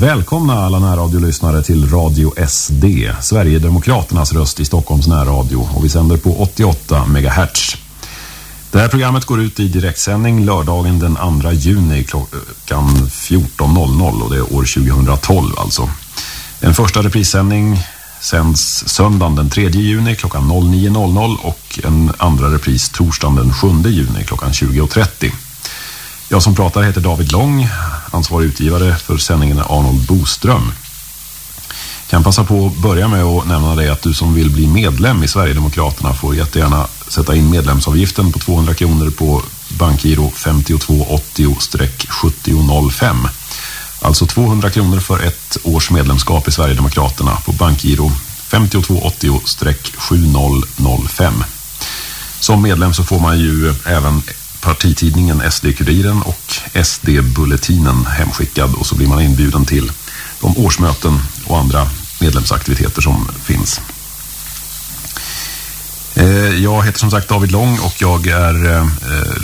Välkomna alla närradiolyssnare till Radio SD, Sverigedemokraternas röst i Stockholms närradio och vi sänder på 88 MHz. Det här programmet går ut i direktsändning lördagen den 2 juni klockan 14.00 och det är år 2012 alltså. En första reprissändning sänds söndagen den 3 juni klockan 09.00 och en andra repris torsdagen den 7 juni klockan 20.30. Jag som pratar heter David Lång, ansvarig utgivare för sändningen Arnold Boström. Kan passa på att börja med att nämna dig att du som vill bli medlem i Sverigedemokraterna får jättegärna sätta in medlemsavgiften på 200 kronor på bankgiro 5280-7005. Alltså 200 kronor för ett års medlemskap i Sverigedemokraterna på bankgiro 5280-7005. Som medlem så får man ju även partitidningen SD-kuriren och SD-bulletinen hemskickad och så blir man inbjuden till de årsmöten och andra medlemsaktiviteter som finns. Eh, jag heter som sagt David Lång och jag är eh,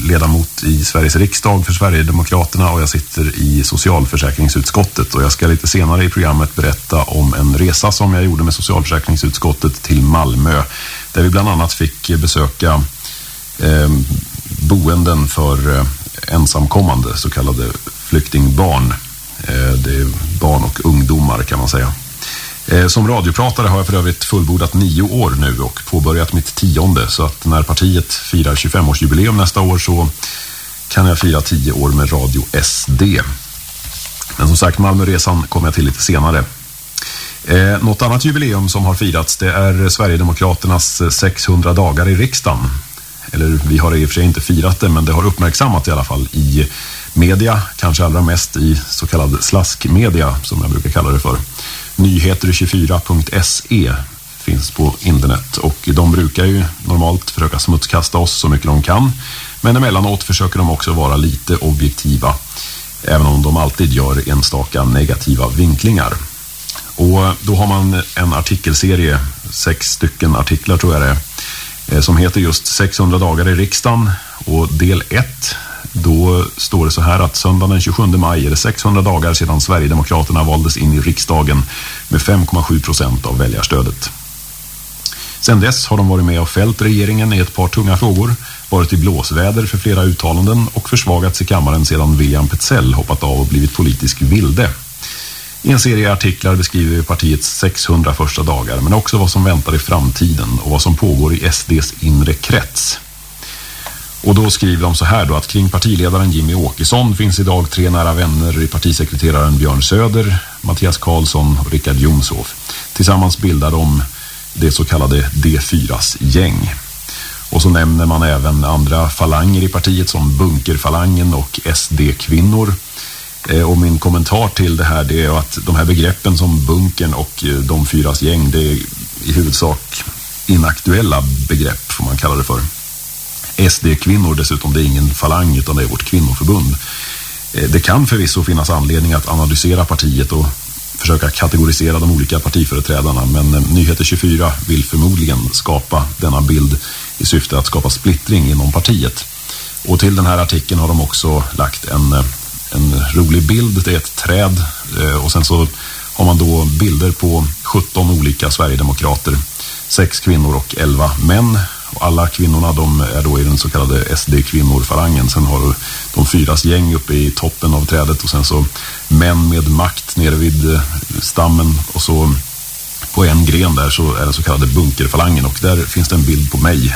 ledamot i Sveriges riksdag för Sverigedemokraterna och jag sitter i socialförsäkringsutskottet och jag ska lite senare i programmet berätta om en resa som jag gjorde med socialförsäkringsutskottet till Malmö där vi bland annat fick besöka eh, boenden för eh, ensamkommande, så kallade flyktingbarn. Eh, det är barn och ungdomar kan man säga. Eh, som radiopratare har jag för övrigt fullbordat nio år nu och påbörjat mitt tionde. Så att när partiet firar 25-årsjubileum nästa år så kan jag fira tio år med Radio SD. Men som sagt, Malmöresan kommer jag till lite senare. Något annat jubileum som har firats det är Sverigedemokraternas 600 dagar i riksdagen eller vi har i och för sig inte firat det men det har uppmärksammat i alla fall i media, kanske allra mest i så kallad slaskmedia som jag brukar kalla det för. Nyheter24.se finns på internet och de brukar ju normalt försöka smutskasta oss så mycket de kan men emellanåt försöker de också vara lite objektiva även om de alltid gör enstaka negativa vinklingar. Och då har man en artikelserie, sex stycken artiklar tror jag det är Eh, som heter just 600 dagar i riksdagen och del 1 då står det så här att söndagen den 27 maj är det 600 dagar sedan Sverigedemokraterna valdes in i riksdagen med 5,7 procent av väljarstödet. Sedan dess har de varit med och fällt regeringen i ett par tunga frågor, varit i blåsväder för flera uttalanden och försvagats i kammaren sedan William Petzell hoppat av och blivit politisk vilde. I en serie artiklar beskriver vi partiets 600 första dagar men också vad som väntar i framtiden och vad som pågår i SDs inre krets. Och då skriver de så här då att kring partiledaren Jimmy Åkesson finns idag tre nära vänner i partisekreteraren Björn Söder, Mattias Karlsson och Rickard Jomshoff. Tillsammans bildar de det så kallade D4s gäng. Och så nämner man även andra falanger i partiet som Bunkerfalangen och SD-kvinnor- Eh, och min kommentar till det här det är att de här begreppen som bunkern och eh, de fyras gäng det är i huvudsak inaktuella begrepp får man kalla det för. SD-kvinnor dessutom det är ingen falang utan det är vårt kvinnoförbund. Eh, det kan förvisso finnas anledning att analysera partiet och försöka kategorisera de olika partiföreträdarna men Nyheter 24 vill förmodligen skapa denna bild i syfte att skapa splittring inom partiet. Och till den här artikeln har de också lagt en en rolig bild, det är ett träd eh, och sen så har man då bilder på 17 olika Sverigedemokrater, sex kvinnor och 11 män och alla kvinnorna de är då i den så kallade SD-kvinnorfarangen. Sen har du de fyras gäng uppe i toppen av trädet och sen så män med makt nere vid eh, stammen och så på en gren där så är den så kallade bunkerfalangen och där finns det en bild på mig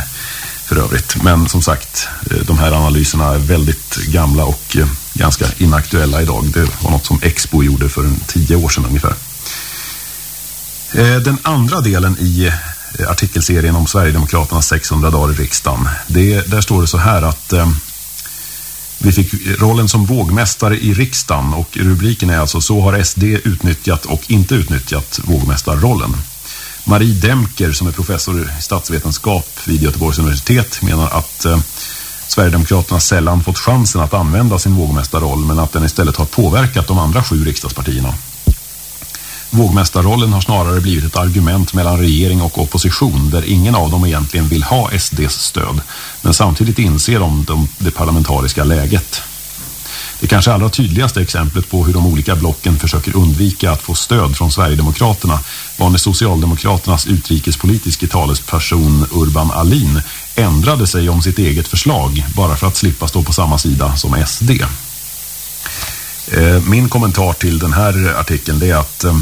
för övrigt. Men som sagt, eh, de här analyserna är väldigt gamla och ganska inaktuella idag. Det var något som Expo gjorde för en tio år sedan ungefär. Eh, den andra delen i eh, artikelserien om Sverigedemokraternas 600 dagar i riksdagen. Det, där står det så här att eh, vi fick rollen som vågmästare i riksdagen och rubriken är alltså Så har SD utnyttjat och inte utnyttjat vågmästarrollen. Marie Demker som är professor i statsvetenskap vid Göteborgs universitet menar att eh, Sverigedemokraterna sällan fått chansen att använda sin vågmästarroll men att den istället har påverkat de andra sju riksdagspartierna. Vågmästarrollen har snarare blivit ett argument mellan regering och opposition där ingen av dem egentligen vill ha SDs stöd men samtidigt inser de, de det parlamentariska läget. Det kanske allra tydligaste exemplet på hur de olika blocken försöker undvika att få stöd från Sverigedemokraterna var när Socialdemokraternas utrikespolitiska talesperson Urban Alin ändrade sig om sitt eget förslag bara för att slippa stå på samma sida som SD. Eh, min kommentar till den här artikeln är att eh,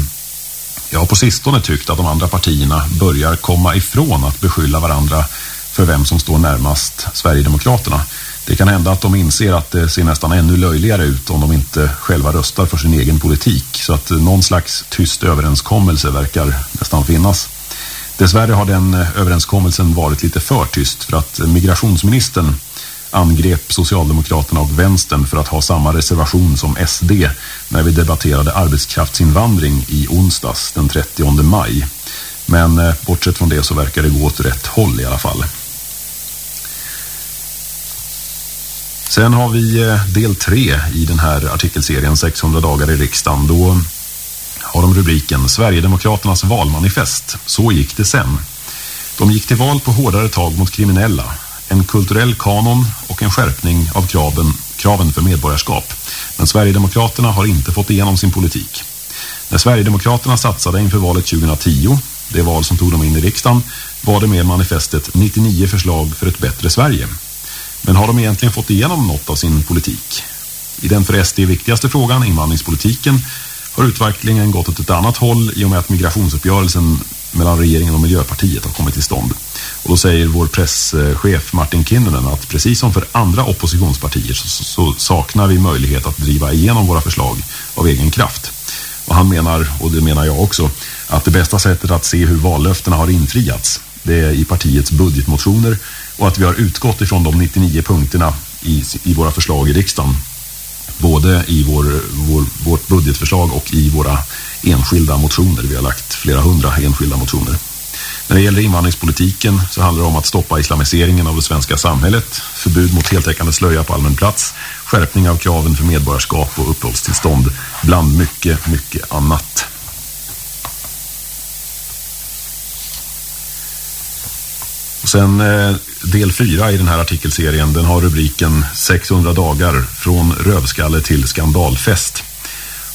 jag har på sistone tyckt att de andra partierna börjar komma ifrån att beskylla varandra för vem som står närmast Sverigedemokraterna. Det kan hända att de inser att det ser nästan ännu löjligare ut om de inte själva röstar för sin egen politik. Så att eh, någon slags tyst överenskommelse verkar nästan finnas. Dessvärre har den eh, överenskommelsen varit lite för tyst för att eh, migrationsministern angrep Socialdemokraterna och Vänstern för att ha samma reservation som SD när vi debatterade arbetskraftsinvandring i onsdags den 30 maj. Men eh, bortsett från det så verkar det gå åt rätt håll i alla fall. Sen har vi del tre i den här artikelserien 600 dagar i riksdagen. Då har de rubriken Sverigedemokraternas valmanifest. Så gick det sen. De gick till val på hårdare tag mot kriminella, en kulturell kanon och en skärpning av kraven, kraven för medborgarskap. Men Sverigedemokraterna har inte fått igenom sin politik. När Sverigedemokraterna satsade inför valet 2010, det val som tog dem in i riksdagen, var det med manifestet 99 förslag för ett bättre Sverige. Men har de egentligen fått igenom något av sin politik? I den för SD viktigaste frågan, invandringspolitiken, har utvecklingen gått åt ett annat håll i och med att migrationsuppgörelsen mellan regeringen och Miljöpartiet har kommit till stånd. Och då säger vår presschef Martin Kinnunen att precis som för andra oppositionspartier så, så, saknar vi möjlighet att driva igenom våra förslag av egen kraft. Och han menar, och det menar jag också, att det bästa sättet att se hur vallöftena har infriats det är i partiets budgetmotioner och att vi har utgått ifrån de 99 punkterna i, i våra förslag i riksdagen. Både i vår, vår, vårt budgetförslag och i våra enskilda motioner. Vi har lagt flera hundra enskilda motioner. När det gäller invandringspolitiken så handlar det om att stoppa islamiseringen av det svenska samhället, förbud mot heltäckande slöja på allmän plats, skärpning av kraven för medborgarskap och uppehållstillstånd, bland mycket, mycket annat. Och sen eh, del 4 i den här artikelserien, den har rubriken 600 dagar från rövskalle till skandalfest.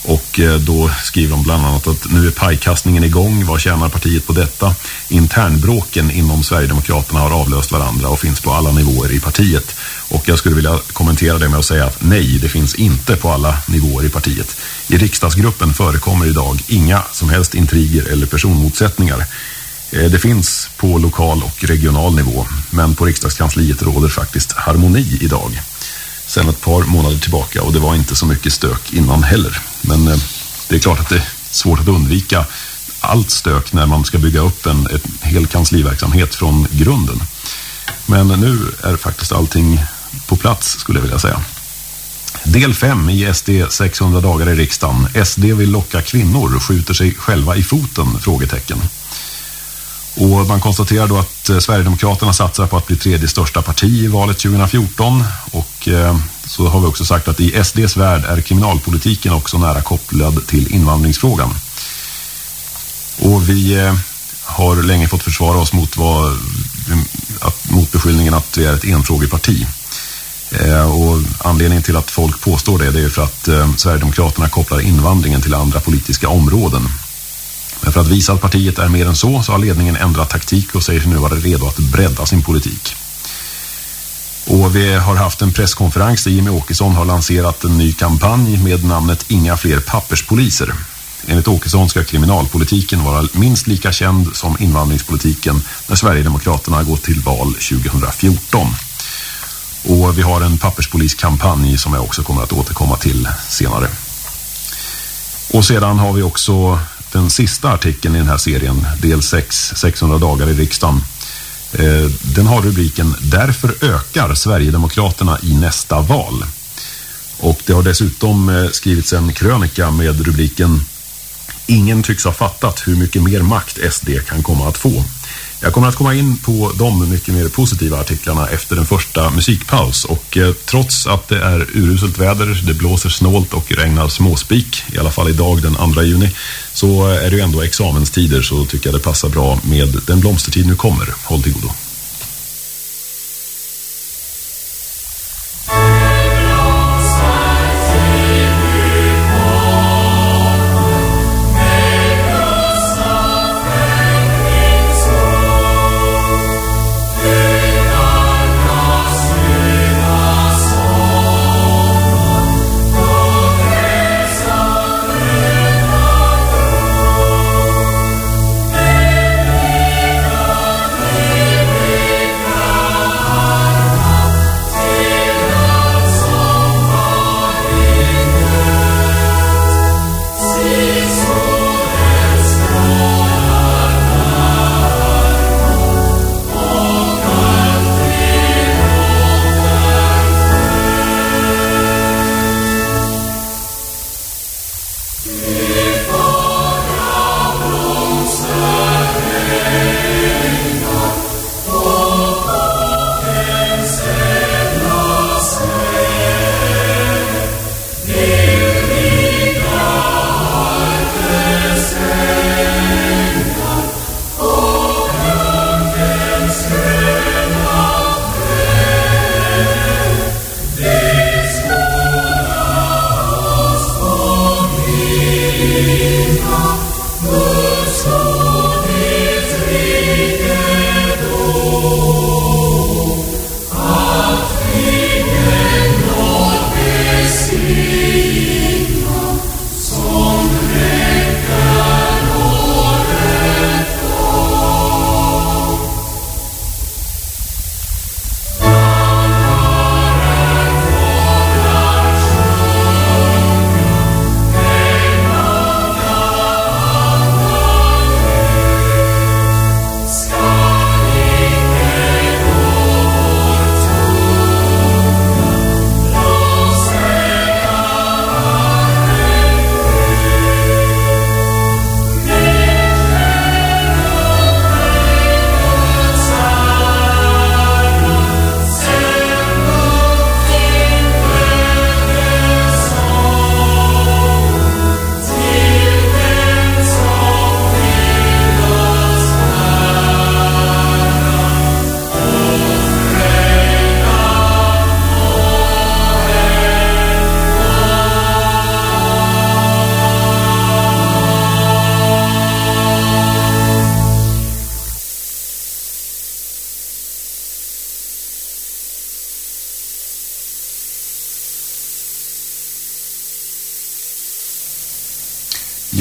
Och eh, då skriver de bland annat att nu är pajkastningen igång. Vad tjänar partiet på detta? Internbråken inom Sverigedemokraterna har avlöst varandra och finns på alla nivåer i partiet. Och jag skulle vilja kommentera det med att säga att nej, det finns inte på alla nivåer i partiet. I riksdagsgruppen förekommer idag inga som helst intriger eller personmotsättningar. Eh, det finns på lokal och regional nivå, men på riksdagskansliet råder faktiskt harmoni idag. Sen ett par månader tillbaka och det var inte så mycket stök innan heller. Men eh, det är klart att det är svårt att undvika allt stök när man ska bygga upp en, en hel kansliverksamhet från grunden. Men nu är faktiskt allting på plats skulle jag vilja säga. Del 5 i SD 600 dagar i riksdagen. SD vill locka kvinnor, skjuter sig själva i foten? Frågetecken. Och man konstaterar då att eh, Sverigedemokraterna satsar på att bli tredje största parti i valet 2014 och eh, så har vi också sagt att i SDs värld är kriminalpolitiken också nära kopplad till invandringsfrågan. Och vi eh, har länge fått försvara oss mot, vad, att, mot beskyllningen att vi är ett enfrågeparti. Och anledningen till att folk påstår det, det är för att Sverigedemokraterna kopplar invandringen till andra politiska områden. Men för att visa att partiet är mer än så så har ledningen ändrat taktik och säger sig nu vara redo att bredda sin politik. Och vi har haft en presskonferens där Jimmy Åkesson har lanserat en ny kampanj med namnet Inga fler papperspoliser. Enligt Åkesson ska kriminalpolitiken vara minst lika känd som invandringspolitiken när Sverigedemokraterna går till val 2014. Och vi har en papperspoliskampanj som jag också kommer att återkomma till senare. Och sedan har vi också den sista artikeln i den här serien, del 6, 600 dagar i riksdagen. Eh, den har rubriken Därför ökar Sverigedemokraterna i nästa val. Och det har dessutom eh, skrivits en krönika med rubriken Ingen tycks ha fattat hur mycket mer makt SD kan komma att få. Jag kommer att komma in på de mycket mer positiva artiklarna efter den första musikpaus och eh, trots att det är uruselt väder, det blåser snålt och regnar småspik, i alla fall idag den 2 juni, så är det ju ändå examenstider så tycker jag det passar bra med den blomstertid nu kommer. Håll till godo.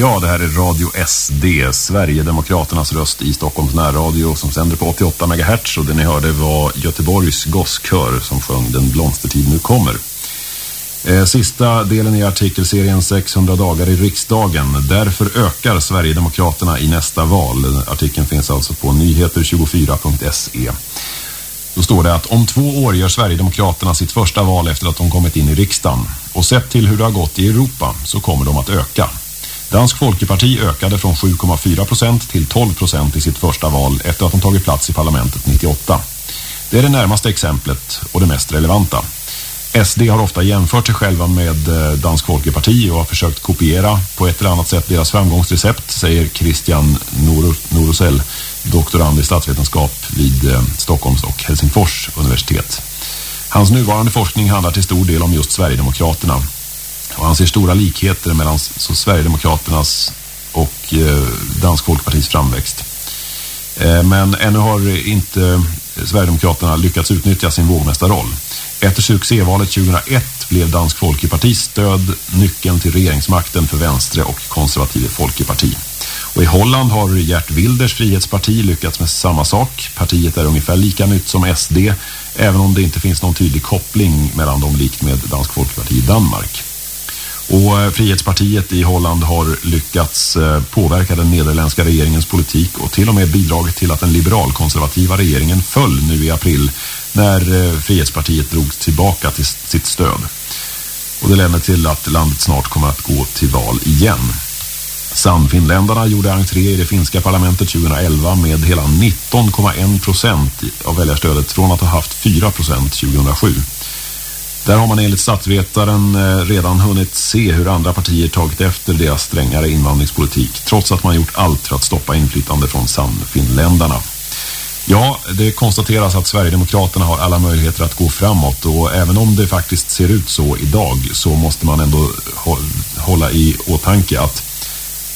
Ja, det här är Radio SD, Sverigedemokraternas röst i Stockholms närradio som sänder på 88 MHz och det ni hörde var Göteborgs gosskör som sjöng Den blomstertid nu kommer. Eh, sista delen i artikelserien 600 dagar i riksdagen. Därför ökar Sverigedemokraterna i nästa val. Artikeln finns alltså på nyheter24.se. Då står det att om två år gör Sverigedemokraterna sitt första val efter att de kommit in i riksdagen. Och sett till hur det har gått i Europa så kommer de att öka. Dansk Folkeparti ökade från 7,4% till 12% i sitt första val efter att de tagit plats i parlamentet 98. Det är det närmaste exemplet och det mest relevanta. SD har ofta jämfört sig själva med eh, Dansk Folkeparti och har försökt kopiera på ett eller annat sätt deras framgångsrecept, säger Christian Norosell, doktorand i statsvetenskap vid eh, Stockholms och Helsingfors universitet. Hans nuvarande forskning handlar till stor del om just Sverigedemokraterna och han ser stora likheter mellan så Sverigedemokraternas och eh, Dansk Folkpartis framväxt. Eh, men ännu har inte Sverigedemokraterna lyckats utnyttja sin vågmästarroll. Efter succévalet 2001 blev Dansk Folkepartis stöd nyckeln till regeringsmakten för Vänstre och konservative Folkeparti. Och i Holland har Gert Wilders frihetsparti lyckats med samma sak. Partiet är ungefär lika nytt som SD, även om det inte finns någon tydlig koppling mellan dem likt med Dansk Folkeparti i Danmark. Och eh, Frihetspartiet i Holland har lyckats eh, påverka den nederländska regeringens politik och till och med bidragit till att den liberalkonservativa regeringen föll nu i april när eh, Frihetspartiet drog tillbaka till sitt stöd. Och det ledde till att landet snart kommer att gå till val igen. Sannfinländarna gjorde entré i det finska parlamentet 2011 med hela 19,1 procent av väljarstödet från att ha haft 4 procent 2007. Där har man enligt statsvetaren eh, redan hunnit se hur andra partier tagit efter deras strängare invandringspolitik trots att man gjort allt för att stoppa inflytande från Sannfinländarna. Ja, det konstateras att Sverigedemokraterna har alla möjligheter att gå framåt och även om det faktiskt ser ut så idag så måste man ändå hålla i åtanke att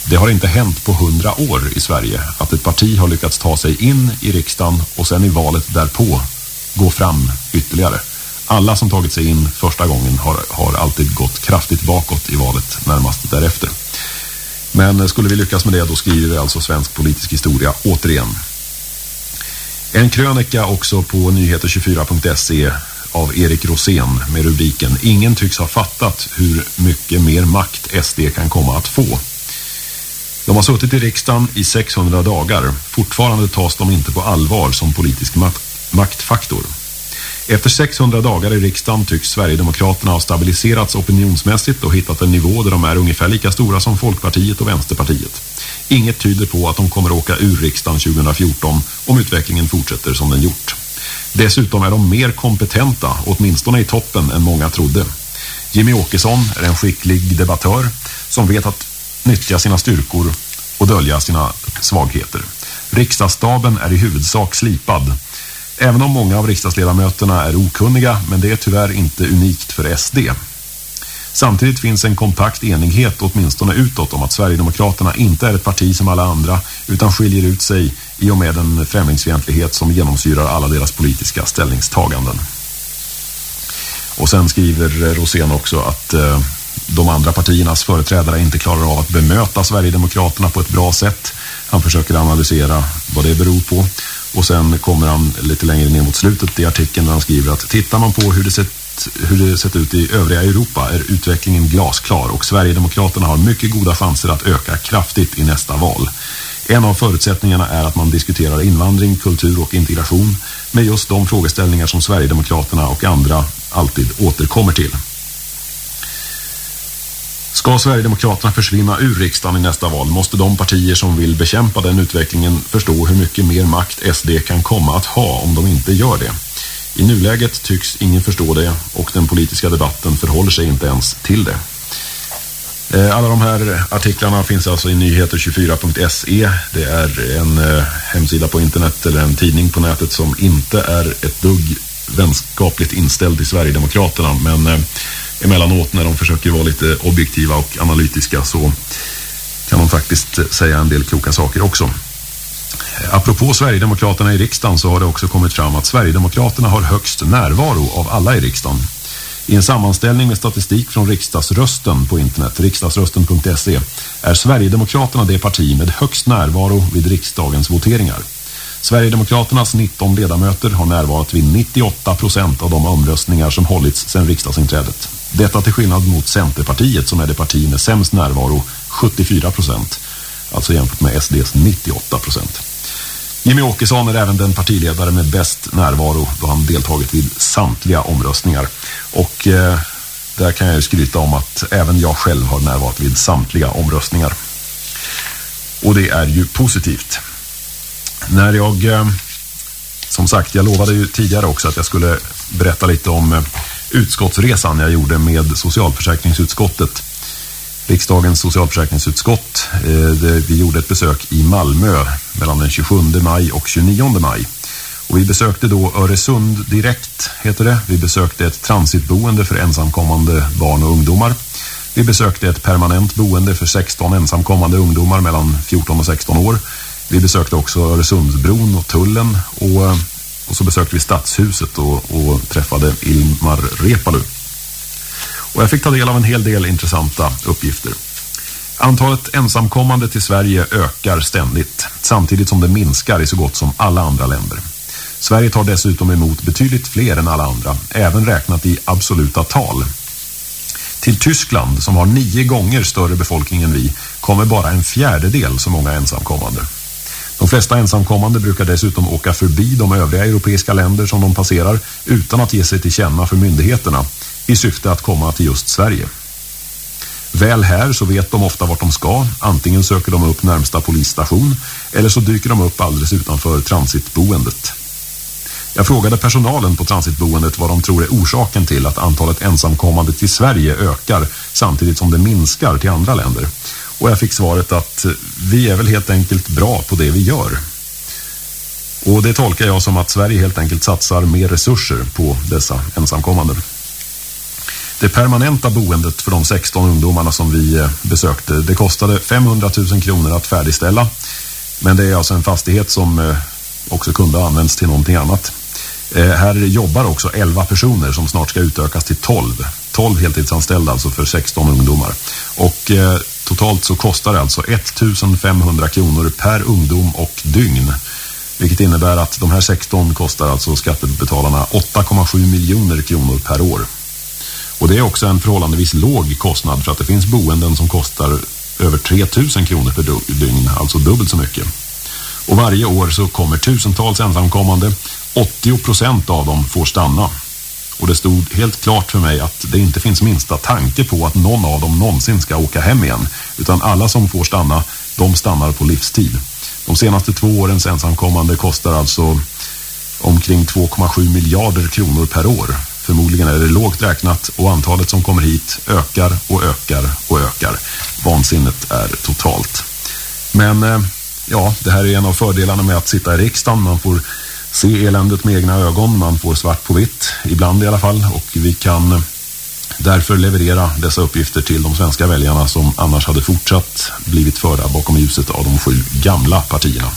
det har inte hänt på hundra år i Sverige att ett parti har lyckats ta sig in i riksdagen och sen i valet därpå gå fram ytterligare. Alla som tagit sig in första gången har, har alltid gått kraftigt bakåt i valet närmast därefter. Men skulle vi lyckas med det då skriver vi alltså svensk politisk historia återigen. En krönika också på nyheter24.se av Erik Rosén med rubriken Ingen tycks ha fattat hur mycket mer makt SD kan komma att få. De har suttit i riksdagen i 600 dagar. Fortfarande tas de inte på allvar som politisk maktfaktor. Efter 600 dagar i riksdagen tycks Sverigedemokraterna ha stabiliserats opinionsmässigt och hittat en nivå där de är ungefär lika stora som Folkpartiet och Vänsterpartiet. Inget tyder på att de kommer åka ur riksdagen 2014 om utvecklingen fortsätter som den gjort. Dessutom är de mer kompetenta, åtminstone i toppen, än många trodde. Jimmy Åkesson är en skicklig debattör som vet att nyttja sina styrkor och dölja sina svagheter. Riksdagsstaben är i huvudsak slipad Även om många av riksdagsledamöterna är okunniga, men det är tyvärr inte unikt för SD. Samtidigt finns en kompakt enighet åtminstone utåt om att Sverigedemokraterna inte är ett parti som alla andra utan skiljer ut sig i och med den främlingsfientlighet som genomsyrar alla deras politiska ställningstaganden. Och sen skriver Rosén också att eh, de andra partiernas företrädare inte klarar av att bemöta Sverigedemokraterna på ett bra sätt. Han försöker analysera vad det beror på. Och sen kommer han lite längre ner mot slutet i artikeln där han skriver att tittar man på hur det sett hur det sett ut i övriga Europa är utvecklingen glasklar och Sverigedemokraterna har mycket goda chanser att öka kraftigt i nästa val. En av förutsättningarna är att man diskuterar invandring, kultur och integration med just de frågeställningar som Sverigedemokraterna och andra alltid återkommer till. Ska Sverigedemokraterna försvinna ur riksdagen i nästa val måste de partier som vill bekämpa den utvecklingen förstå hur mycket mer makt SD kan komma att ha om de inte gör det. I nuläget tycks ingen förstå det och den politiska debatten förhåller sig inte ens till det. Eh, alla de här artiklarna finns alltså i nyheter24.se. Det är en eh, hemsida på internet eller en tidning på nätet som inte är ett dugg vänskapligt inställd i Sverigedemokraterna men eh, emellanåt när de försöker vara lite objektiva och analytiska så kan de faktiskt eh, säga en del kloka saker också. Eh, apropå Sverigedemokraterna i riksdagen så har det också kommit fram att Sverigedemokraterna har högst närvaro av alla i riksdagen. I en sammanställning med statistik från riksdagsrösten på internet, riksdagsrösten.se, är Sverigedemokraterna det parti med högst närvaro vid riksdagens voteringar. Sverigedemokraternas 19 ledamöter har närvarat vid 98 procent av de omröstningar som hållits sedan riksdagsinträdet. Detta till skillnad mot Centerpartiet som är det parti med sämst närvaro, 74 procent. Alltså jämfört med SDs 98 procent. Jimmy Åkesson är även den partiledare med bäst närvaro då han deltagit vid samtliga omröstningar. Och eh, där kan jag ju skryta om att även jag själv har närvarat vid samtliga omröstningar. Och det är ju positivt. När jag, eh, som sagt, jag lovade ju tidigare också att jag skulle berätta lite om eh, utskottsresan jag gjorde med socialförsäkringsutskottet. Riksdagens socialförsäkringsutskott. Eh, vi gjorde ett besök i Malmö mellan den 27 maj och 29 maj. Och vi besökte då Öresund direkt, heter det. Vi besökte ett transitboende för ensamkommande barn och ungdomar. Vi besökte ett permanent boende för 16 ensamkommande ungdomar mellan 14 och 16 år. Vi besökte också Öresundsbron och tullen och, eh, och så besökte vi Stadshuset och, och träffade Ilmar Repalu. Och jag fick ta del av en hel del intressanta uppgifter. Antalet ensamkommande till Sverige ökar ständigt, samtidigt som det minskar i så gott som alla andra länder. Sverige tar dessutom emot betydligt fler än alla andra, även räknat i absoluta tal. Till Tyskland, som har nio gånger större befolkning än vi, kommer bara en fjärdedel så många ensamkommande. De flesta ensamkommande brukar dessutom åka förbi de övriga europeiska länder som de passerar utan att ge sig till känna för myndigheterna i syfte att komma till just Sverige. Väl här så vet de ofta vart de ska. Antingen söker de upp närmsta polisstation eller så dyker de upp alldeles utanför transitboendet. Jag frågade personalen på transitboendet vad de tror är orsaken till att antalet ensamkommande till Sverige ökar samtidigt som det minskar till andra länder. Och jag fick svaret att eh, vi är väl helt enkelt bra på det vi gör. Och det tolkar jag som att Sverige helt enkelt satsar mer resurser på dessa ensamkommande. Det permanenta boendet för de 16 ungdomarna som vi eh, besökte, det kostade 500 000 kronor att färdigställa. Men det är alltså en fastighet som eh, också kunde ha använts till någonting annat. Här jobbar också 11 personer som snart ska utökas till 12. 12 heltidsanställda alltså för 16 ungdomar. Och totalt så kostar det alltså 1500 kronor per ungdom och dygn. Vilket innebär att de här 16 kostar alltså skattebetalarna 8,7 miljoner kronor per år. Och det är också en förhållandevis låg kostnad för att det finns boenden som kostar över 3000 kronor per dygn, alltså dubbelt så mycket. Och varje år så kommer tusentals ensamkommande, 80 procent av dem får stanna. Och det stod helt klart för mig att det inte finns minsta tanke på att någon av dem någonsin ska åka hem igen. Utan alla som får stanna, de stannar på livstid. De senaste två årens ensamkommande kostar alltså omkring 2,7 miljarder kronor per år. Förmodligen är det lågt räknat och antalet som kommer hit ökar och ökar och ökar. Vansinnet är totalt. Men eh, ja, det här är en av fördelarna med att sitta i riksdagen. Man får se eländet med egna ögon, man får svart på vitt, ibland i alla fall. Och vi kan därför leverera dessa uppgifter till de svenska väljarna som annars hade fortsatt blivit förda bakom ljuset av de sju gamla partierna.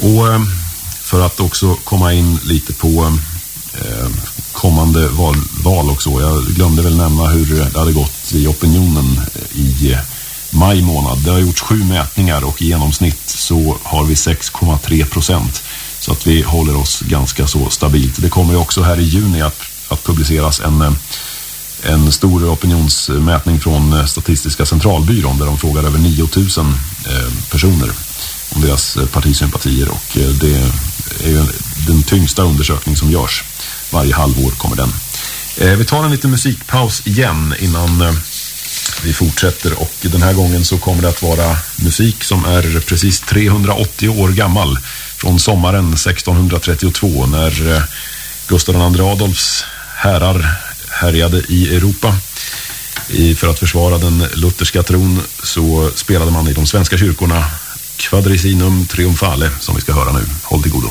Och eh, för att också komma in lite på eh, kommande val, val och så. Jag glömde väl nämna hur det hade gått i opinionen eh, i maj månad. Det har gjorts sju mätningar och i genomsnitt så har vi 6,3 procent. Så att vi håller oss ganska så stabilt. Det kommer ju också här i juni att, att publiceras en, en stor opinionsmätning från eh, Statistiska centralbyrån där de frågar över 9000 eh, personer om deras eh, partisympatier och det är ju den tyngsta undersökning som görs. Varje halvår kommer den. Vi tar en liten musikpaus igen innan vi fortsätter och den här gången så kommer det att vara musik som är precis 380 år gammal från sommaren 1632 när eh, Gustav II Adolfs herrar härjade i Europa för att försvara den lutherska tron så spelade man i de svenska kyrkorna Quadricinum Triumphale som vi ska höra nu. Håll till godo.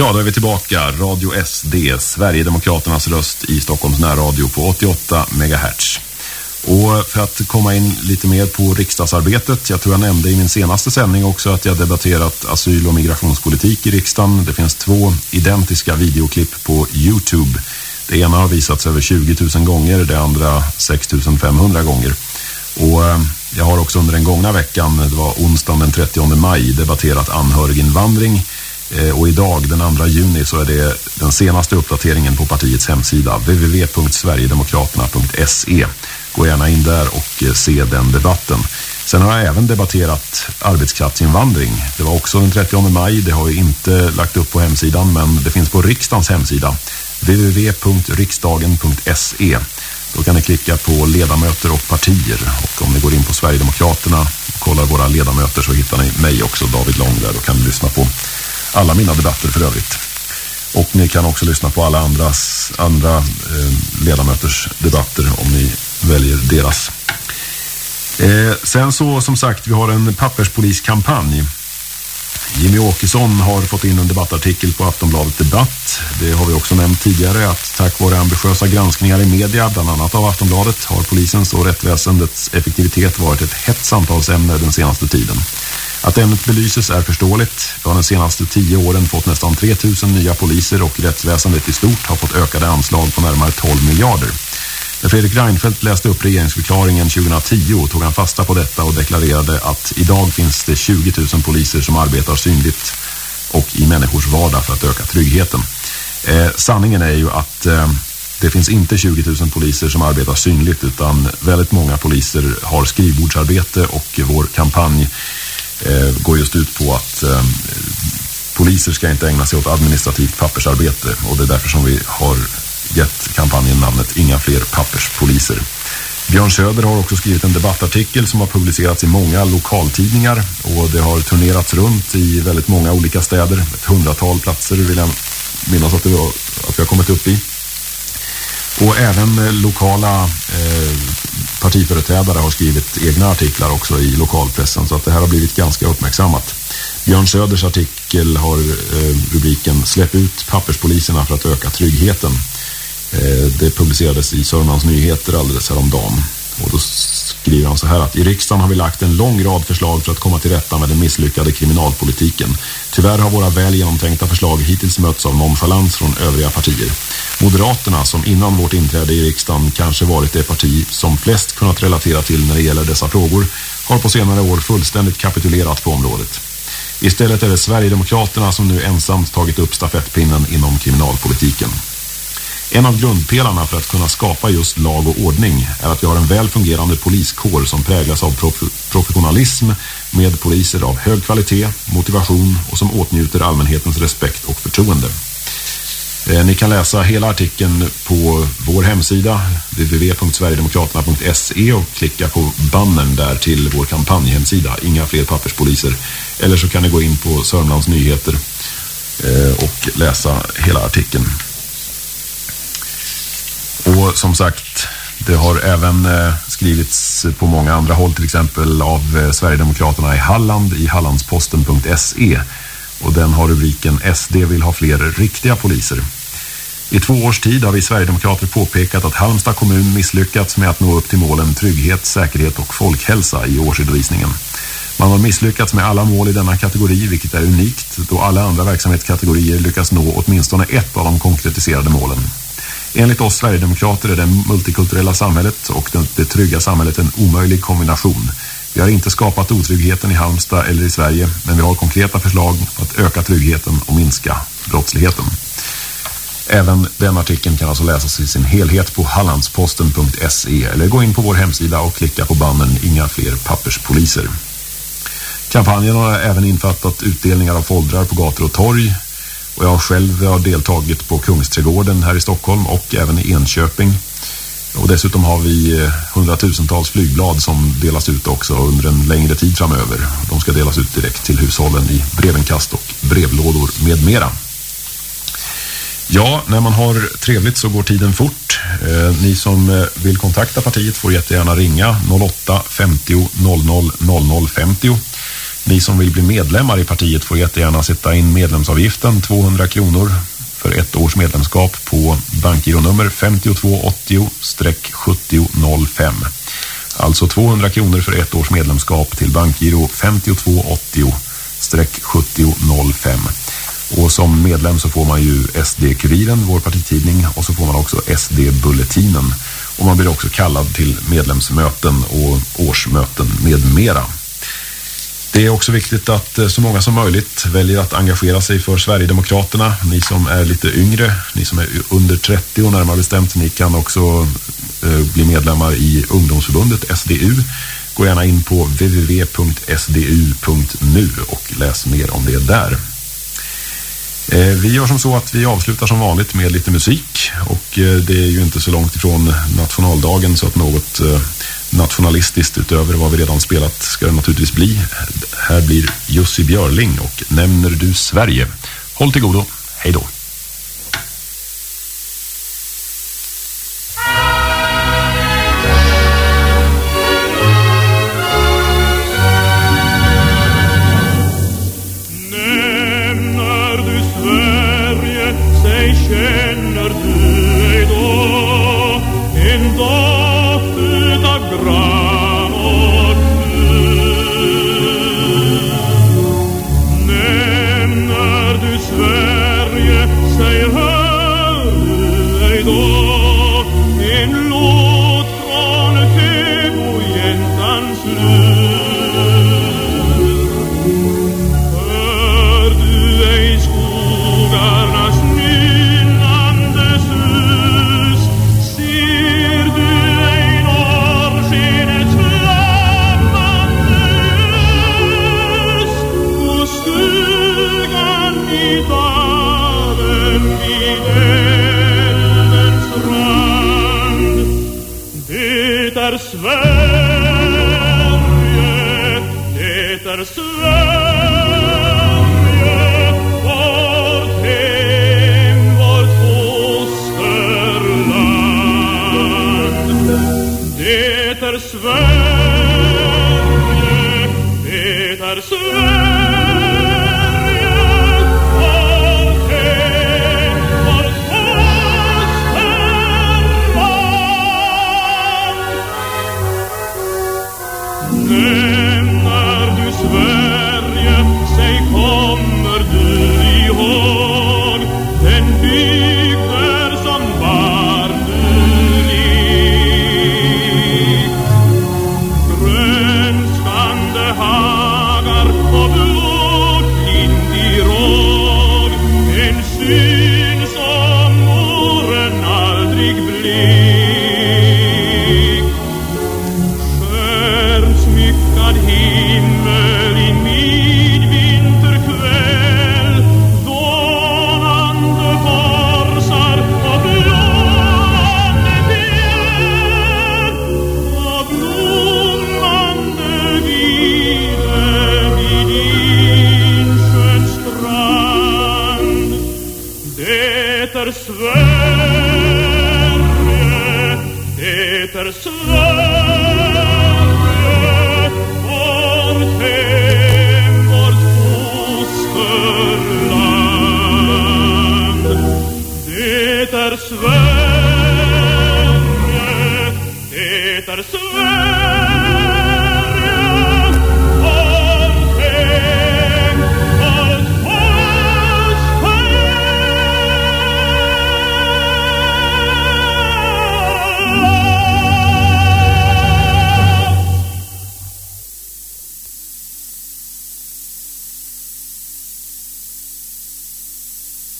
Ja, då är vi tillbaka. Radio SD, Sverigedemokraternas röst i Stockholms närradio på 88 MHz. Och för att komma in lite mer på riksdagsarbetet, jag tror jag nämnde i min senaste sändning också att jag debatterat asyl- och migrationspolitik i riksdagen. Det finns två identiska videoklipp på Youtube. Det ena har visats över 20 000 gånger, det andra 6 500 gånger. Och eh, jag har också under den gångna veckan, det var onsdagen den 30 maj, debatterat anhöriginvandring- Eh, och idag den 2 juni så är det den senaste uppdateringen på partiets hemsida www.sverigedemokraterna.se. Gå gärna in där och eh, se den debatten. Sen har jag även debatterat arbetskraftsinvandring. Det var också den 30 maj. Det har vi inte lagt upp på hemsidan men det finns på riksdagens hemsida www.riksdagen.se. Då kan ni klicka på ledamöter och partier och om ni går in på Sverigedemokraterna och kollar våra ledamöter så hittar ni mig också, David Lång där. Då kan ni lyssna på alla mina debatter för övrigt. Och ni kan också lyssna på alla andras, andra eh, ledamöters debatter om ni väljer deras. Eh, sen så som sagt, vi har en papperspoliskampanj. Jimmy Åkesson har fått in en debattartikel på Aftonbladet Debatt. Det har vi också nämnt tidigare att tack vare ambitiösa granskningar i media, bland annat av Aftonbladet, har polisens och rättväsendets effektivitet varit ett hett samtalsämne den senaste tiden. Att ämnet belyses är förståeligt. Vi har de senaste tio åren fått nästan 3000 nya poliser och rättsväsendet i stort har fått ökade anslag på närmare 12 miljarder. När Fredrik Reinfeldt läste upp regeringsförklaringen 2010 tog han fasta på detta och deklarerade att idag finns det 20 000 poliser som arbetar synligt och i människors vardag för att öka tryggheten. Eh, sanningen är ju att eh, det finns inte 20 000 poliser som arbetar synligt utan väldigt många poliser har skrivbordsarbete och vår kampanj Eh, går just ut på att eh, poliser ska inte ägna sig åt administrativt pappersarbete och det är därför som vi har gett kampanjen namnet Inga fler papperspoliser. Björn Söder har också skrivit en debattartikel som har publicerats i många lokaltidningar och det har turnerats runt i väldigt många olika städer. Ett hundratal platser vill jag minnas att, det var, att vi har kommit upp i. Och även eh, lokala eh, partiföreträdare har skrivit egna artiklar också i lokalpressen så att det här har blivit ganska uppmärksammat. Björn Söders artikel har eh, rubriken Släpp ut papperspoliserna för att öka tryggheten. Eh, det publicerades i Sörmlands Nyheter alldeles häromdagen. Och då skriver han så här att i riksdagen har vi lagt en lång rad förslag för att komma till rätta med den misslyckade kriminalpolitiken. Tyvärr har våra väl genomtänkta förslag hittills mötts av nonchalans från övriga partier. Moderaterna, som innan vårt inträde i riksdagen kanske varit det parti som flest kunnat relatera till när det gäller dessa frågor, har på senare år fullständigt kapitulerat på området. Istället är det Sverigedemokraterna som nu ensamt tagit upp stafettpinnen inom kriminalpolitiken. En av grundpelarna för att kunna skapa just lag och ordning är att vi har en väl fungerande poliskår som präglas av prof professionalism med poliser av hög kvalitet, motivation och som åtnjuter allmänhetens respekt och förtroende. Eh, ni kan läsa hela artikeln på vår hemsida www.sverigedemokraterna.se och klicka på bannern där till vår kampanjhemsida Inga fler papperspoliser. Eller så kan ni gå in på Sörmlands Nyheter eh, och läsa hela artikeln. Och som sagt, det har även eh, skrivits på många andra håll, till exempel av eh, Sverigedemokraterna i Halland i hallandsposten.se. Och den har rubriken SD vill ha fler riktiga poliser. I två års tid har vi Sverigedemokrater påpekat att Halmstad kommun misslyckats med att nå upp till målen trygghet, säkerhet och folkhälsa i årsredovisningen. Man har misslyckats med alla mål i denna kategori, vilket är unikt då alla andra verksamhetskategorier lyckas nå åtminstone ett av de konkretiserade målen. Enligt oss Sverigedemokrater är det multikulturella samhället och det, trygga samhället en omöjlig kombination. Vi har inte skapat otryggheten i Halmstad eller i Sverige, men vi har konkreta förslag för att öka tryggheten och minska brottsligheten. Även den artikeln kan alltså läsas i sin helhet på hallandsposten.se eller gå in på vår hemsida och klicka på bannern Inga fler papperspoliser. Kampanjen har även infattat utdelningar av foldrar på gator och torg, och jag själv har deltagit på Kungsträdgården här i Stockholm och även i Enköping. Och dessutom har vi eh, hundratusentals flygblad som delas ut också under en längre tid framöver. De ska delas ut direkt till hushållen i brevenkast och brevlådor med mera. Ja, när man har trevligt så går tiden fort. Eh, ni som eh, vill kontakta partiet får jättegärna ringa 08 50 00 00 50. Ni som vill bli medlemmar i partiet får jättegärna sätta in medlemsavgiften 200 kronor för ett års medlemskap på bankgironummer 5280-7005. Alltså 200 kronor för ett års medlemskap till bankgiro 5280-7005. Och som medlem så får man ju SD-kuriren, vår partitidning, och så får man också SD-bulletinen. Och man blir också kallad till medlemsmöten och årsmöten med mera. Det är också viktigt att eh, så många som möjligt väljer att engagera sig för Sverigedemokraterna. Ni som är lite yngre, ni som är under 30 och närmare bestämt, ni kan också eh, bli medlemmar i ungdomsförbundet SDU. Gå gärna in på www.sdu.nu och läs mer om det där. Eh, vi gör som så att vi avslutar som vanligt med lite musik och det är ju inte så långt ifrån nationaldagen så att något nationalistiskt utöver vad vi redan spelat ska det naturligtvis bli. Här blir Jussi Björling och Nämner du Sverige. Håll till godo, hej då! Heter Sverige vårt hem, vårt fosterland. Det är Sverige